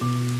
mm you.